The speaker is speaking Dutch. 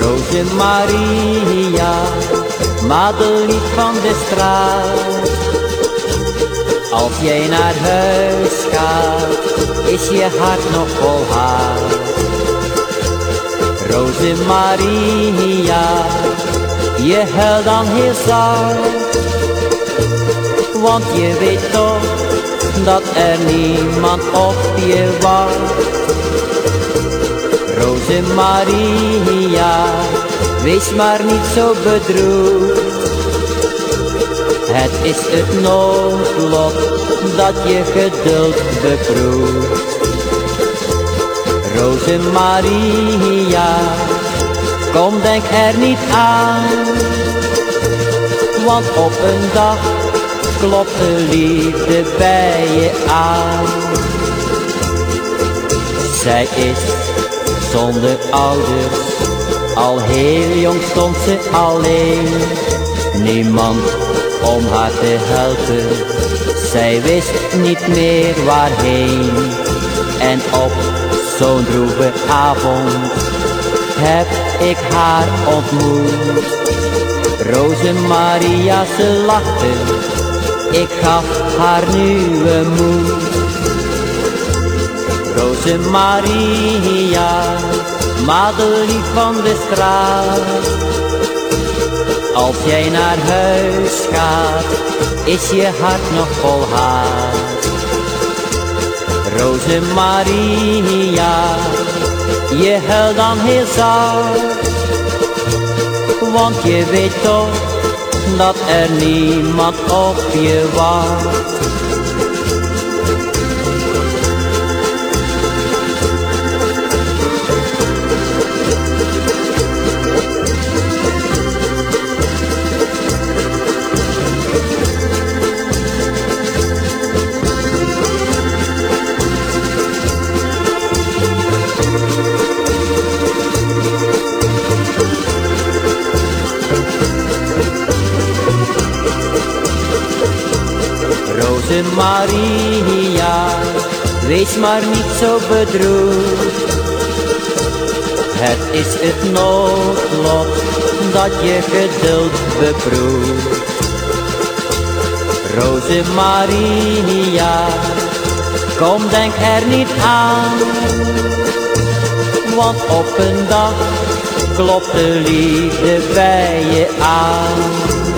Roze Maria, madelief van de straat. Als jij naar huis gaat, is je hart nog vol haar. Roze Maria, je huilt dan heel zacht. Want je weet toch dat er niemand op je wacht. Roze Maria, wees maar niet zo bedroefd. Het is het noodlot dat je geduld beproeft. Roze Maria, kom denk er niet aan. Want op een dag klopt de liefde bij je aan. Zij is zonder ouders, al heel jong stond ze alleen. Niemand om haar te helpen, zij wist niet meer waarheen. En op zo'n droeve avond heb ik haar ontmoet. Roze Maria, ze lachte, ik gaf haar nieuwe moed. Roze Maria, madelief van de straat. Als jij naar huis gaat, is je hart nog vol haat. Roze Maria, je huilt dan heel zacht. Want je weet toch dat er niemand op je wacht. Roze Maria, wees maar niet zo bedroefd. Het is het noodlot dat je geduld beproeft. Roze Maria, kom denk er niet aan. Want op een dag klopt de liefde bij je aan.